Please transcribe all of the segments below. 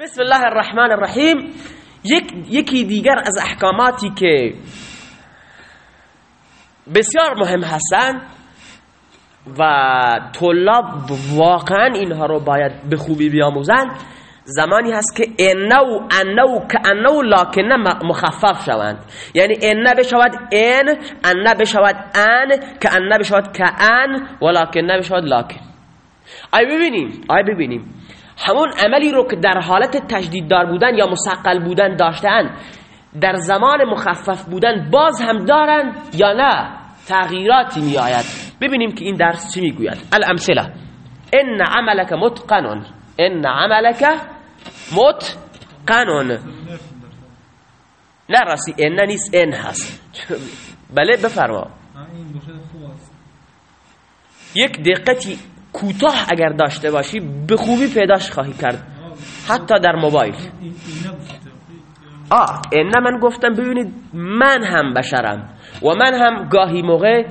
بسم الله الرحمن الرحیم یک یکی دیگر از احکاماتی که بسیار مهم هستند و طلاب واقعا اینها رو باید به خوبی بیاموزند زمانی هست که انو انو که انو لکن مخفف شوند یعنی ان بشود ان ان بشود ان که ان بشود که ان ولکن بشود لکن آی ببینیم آی ببینیم همون عملی رو که در حالت تجدید دار بودن یا مسقل بودن داشتن در زمان مخفف بودن باز هم دارن یا نه؟ تغییراتی می آید ببینیم که این درس چی می‌گوید. الامثله. ان عملک متقن. ان عملک متقن. نه راستی ان نیست ان هست. بله بفرما. یک دقتی کوتاه اگر داشته باشی به خوبی پیداش خواهی کرد. حتی در موبایل. آه این من گفتم ببینید من هم بشرم و من هم گاهی موقع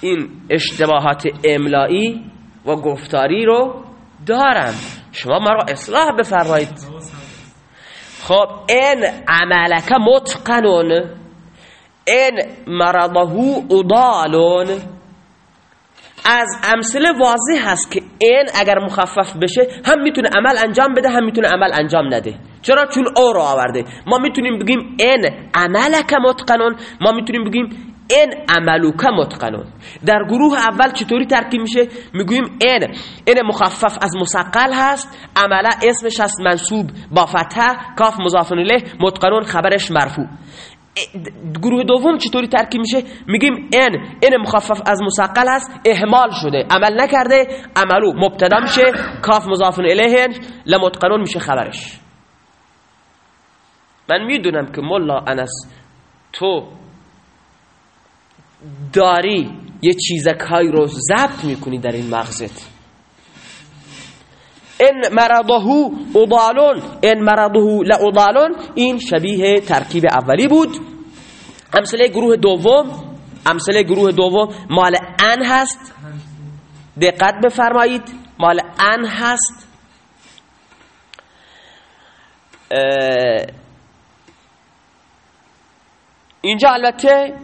این اشتباهات املایی و گفتاری رو دارم. شما مرا اصلاح بفرمایید. خب این عملک متقنون این مرضه اضالون از امثله واضح هست که این اگر مخفف بشه هم می‌تونه عمل انجام بده هم می‌تونه عمل انجام نده. چرا؟ چون او رو آورده. ما می‌تونیم بگیم این عملک متقنون ما می‌تونیم بگیم این عملوک متقنون. در گروه اول چطوری ترکیب میشه؟ می‌گوییم این این مخفف از مسقل هست عمله اسمش هست منصوب با فتح کاف مضاف الیه متقنون خبرش مرفوع. گروه دوم چطوری ترکیب میشه؟ میگیم این این مخفف از مسقل هست اهمال شده عمل نکرده عملو مبتدا میشه کاف مضاف الیه لمتقنون میشه خبرش. من می‌دونم که مولا انس تو داری یه چیزکهایی رو ضبط می‌کنی در این مغزت. ان مرضه اضالون ان مرضه لاضالون این شبیه ترکیب اولی بود. امثله گروه دوم امثله گروه دوم مال ان هست. دقت بفرمایید مال ان هست. اینجا البته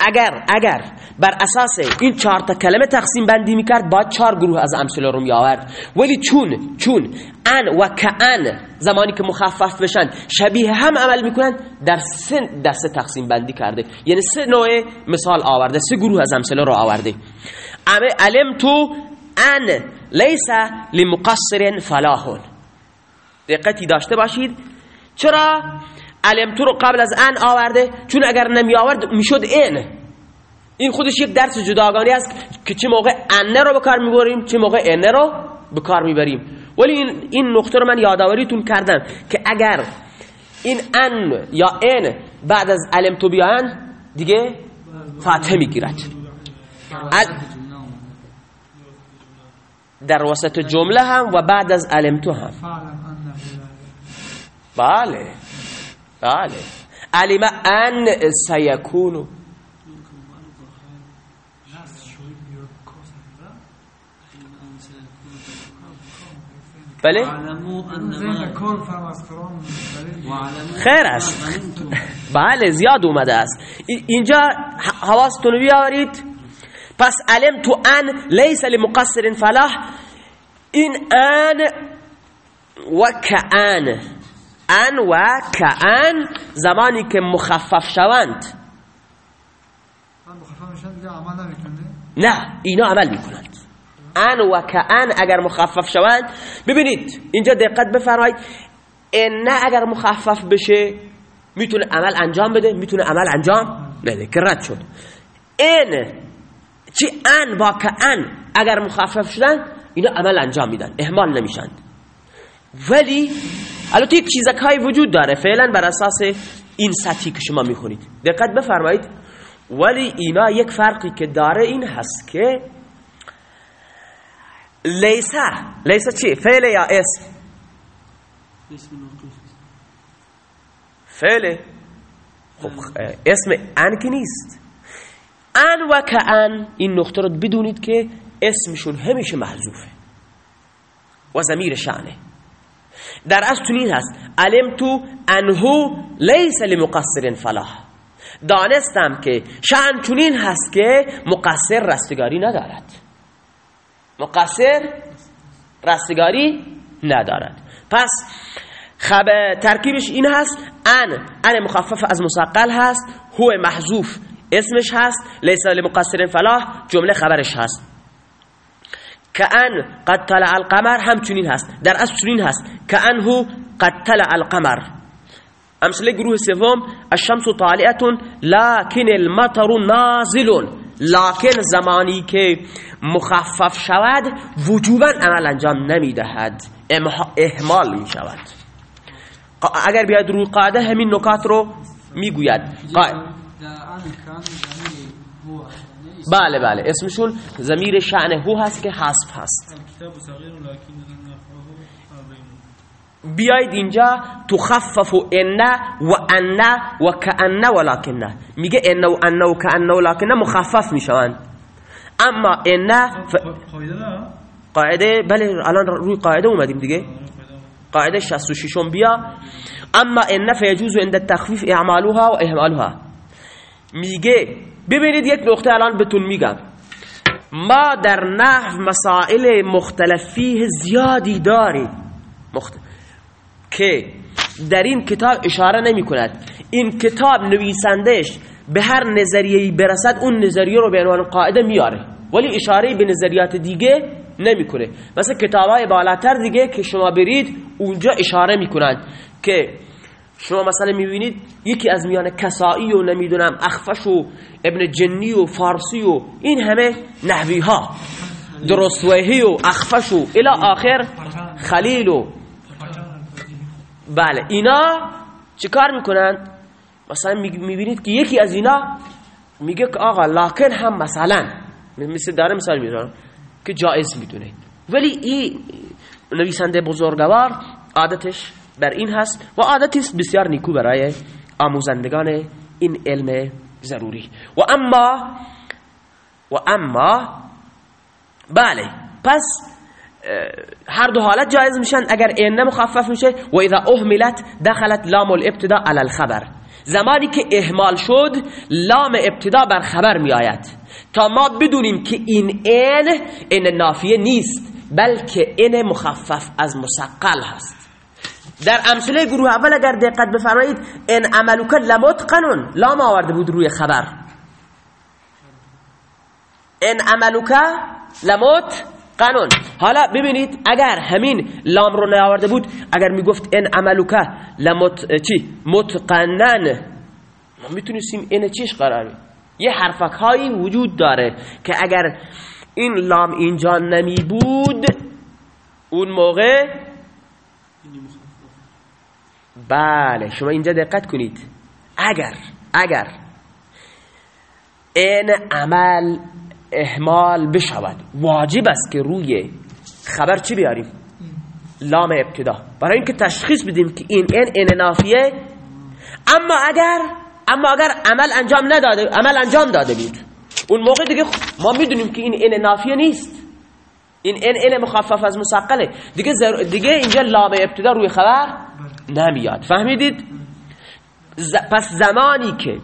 اگر اگر بر اساس این چهار تا کلمه تقسیم بندی می‌کرد با چهار گروه از امثله رو میآورد. ولی چون چون ان و کان زمانی که مخفف بشن شبیه هم عمل می‌کنن در سه دسته تقسیم بندی کرده. یعنی سه نوع مثال آورده سه گروه از امثله رو آورده. علم تو ان لیس لمقصر فلاح. دقتی داشته باشید. چرا؟ علم تو رو قبل از ان آورده چون اگر نمی آورد می‌شد این این خودش یک درس جداگانه است که چه موقع انه رو به کار می‌بریم چه موقع انه رو به کار می‌بریم. ولی این, این نقطه رو من یادآوریتون کردم که اگر این ان یا این بعد از علم تو بیان دیگه فتحه می‌گیرد. در وسط جمله هم و بعد از علم تو هم. بله. بله. علم أن سیکونو بله. خیر است. بله زیاد اومده است. اینجا حواستون بیارید پس علم تو ان لیس لمقصر فلاح. این ان و کان ان و کان زمانی که مخفف شوند. نه اینا عمل می‌کنند. ان و کان اگر مخفف شوند ببینید اینجا دقت بفرمایید. ان اگر مخفف بشه می‌تونه عمل انجام بده می‌تونه عمل انجام نده. که رد شد. این چی؟ ان با کان اگر مخفف شدن اینا عمل انجام میدن. اهمال نمیشند ولی البته یک چیزک وجود داره. فعلا بر اساس این سطحی که شما می‌خونید. دقت بفرمایید. ولی اینا یک فرقی که داره این هست که لیسه لیسه چی؟ فعل یا اسم فعل. خب اسم ان که نیست. ان و که ان این نقطه رو بدونید که اسمشون همیشه محذوفه. و زمیر شعنه در اصل چنین هست. علم تو انهو لیس لمقصر فلاح. دانستم که شأن چنین هست که مقصر رستگاری ندارد. مقصر رستگاری ندارد. پس خب ترکیبش این هست ان ان مخفف از مسقل هست هو محذوف اسمش هست لیس لمقصر فلاح جمله خبرش هست. کأن قد طلع القمر همچنین هست. در اصل چنین هست. کأن هو قد طلع القمر. امثله گروه سوم الشمس طالعه لكن المطر نازل. لكن زمانی که مخفف شود وجوبا عمل انجام نمی‌دهد. اهمال می شود. اگر بیاد روی قاعده همین نکات رو می‌گوید. بله بله. اسمشون زمیر شعن هو هست که حسب هست. بیاید اینجا. تخفف ان و ان و کان ولکن میگه ان و ان و کان ولکن مخفف می‌شوند. اما ان ف... قاعده بله الان روی قاعده اومدیم دیگه. قاعده 66 بیا. اما ان فیجوز عند التخفیف اعمالها و اهمالها میگه ببینید یک نقطه الان بهتون میگم. ما در نحو مسائل مختلفی زیادی داریم. مخت... که در این کتاب اشاره نمی کند. این کتاب نویسندش به هر نظریه‌ای برسد اون نظریه رو به عنوان قاعده میاره. ولی اشاره به نظریات دیگه نمی‌کنه مثلا کتابای بالاتر دیگه که شما برید اونجا اشاره می‌کنند که شما مثلا می‌بینید یکی از میان کسایی و نمی‌دونم اخفش و ابن جنی و فارسی و این همه نحوی ها درستوهی و اخفش و الى آخر خلیل و بله اینا چیکار می‌کنن؟ مثلا می‌بینید که یکی از اینا میگه که آقا لکن هم مثلا مثل داره مثال می‌زنم که جایز می‌دونه. ولی این نویسنده بزرگوار عادتش بر این هست و عادتی است بسیار نیکو برای آموزندگان این علم ضروری. و اما و اما بله پس هر دو حالت جایز میشن اگر این مخفف میشه و اذا اهملت دخلت لام الابتدا علی الخبر. زمانی که اهمال شد لام ابتدا بر خبر می آید تا ما بدونیم که این این این نافیه نیست بلکه این مخفف از مسقل هست. در امثله گروه اول اگر دقت بفرمایید ان عملوک لمتقنون. لام آورده بود روی خبر. ان عملوک لمت قانون حالا ببینید اگر همین لام رو نیاورده بود اگر می‌گفت ان عملوک لمت چی؟ متقنن. ما می‌تونستیم این چیش قراره یه حرفک هایی وجود داره که اگر این لام اینجا نمی بود اون موقع بله شما اینجا دقت کنید. اگر اگر این عمل احمال بشود واجب است که روی خبر چی بیاریم؟ لام ابتدا. برای اینکه تشخیص بدیم که این این این نافیه. اما اگر اما اگر عمل انجام نداده عمل انجام داده بود. اون موقع دیگه ما می‌دونیم که این این نافیه نیست. این این این مخفف از مسقله. دیگه دیگه اینجا لام ابتدا روی خبر نمیاد. فهمیدید؟ پس زمانی که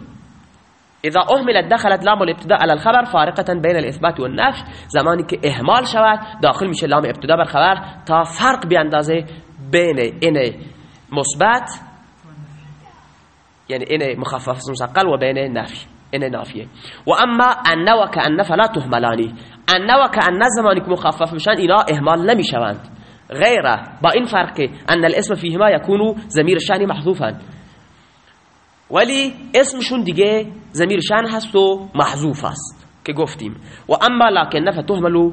اذا اهملت دخلت لام الابتداء على الخبر فارقه بین الاثبات والنفي زمانی که اهمال شود داخل میشه لام ابتدا بر خبر تا فرق بیاندازه بین این مثبت یعنی این مخفف مسقل و بین نفی این نافیه. و اما ان و کان فلا تهملانی. ان و کان زمانی که مخفف میشن اینا اهمال نمی‌شوند. با این فرق أن الاسم فيهما يكون ضمیر شانی محذوفا. ولی اسمشون دیگه زمیر شأن هست و محذوف است که گفتیم. و اما لکن فتهملو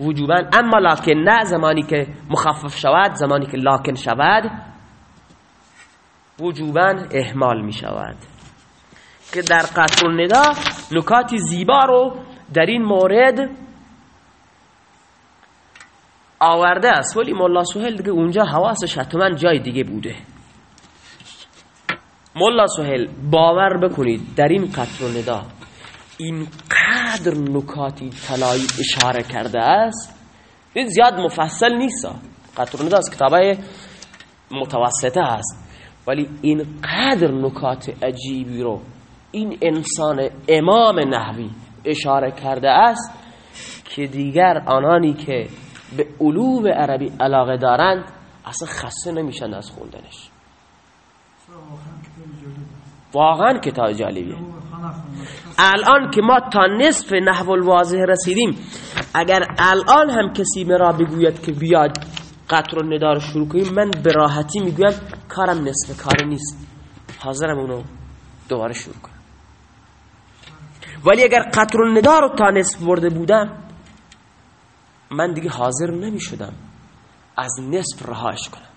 وجوبا اما لکن نه زمانی که مخفف شود زمانی که لکن شود وجوبا احمال می شود. که در قطر الندا نکاتی زیبا رو در این مورد آورده است ولی مولا سهل دیگه اونجا حواسش حتما جای دیگه بوده. مولا سهل باور بکنید در این قطر و ندا اینقدر نکاتی طلایی اشاره کرده است. این زیاد مفصل نیست. قطر و ندا از کتابه متوسطه هست ولی این قدر نکات عجیبی رو این انسان امام نحوی اشاره کرده است که دیگر آنانی که به علوم عربی علاقه دارند اصلا خسته نمیشن از خوندنش. واقعا کتاب جالبیه الان که ما تا نصف نحو الواضح رسیدیم اگر الان هم کسی مرا بگوید که بیاد قطر و ندار شروع کنیم من به راحتی می‌گویم کارم نصف کار نیست. حاضرم اونو دوباره شروع کنم. ولی اگر قطر و ندار رو تا نصف برده بودم من دیگه حاضر نمی شدم از نصف رهاش کنم.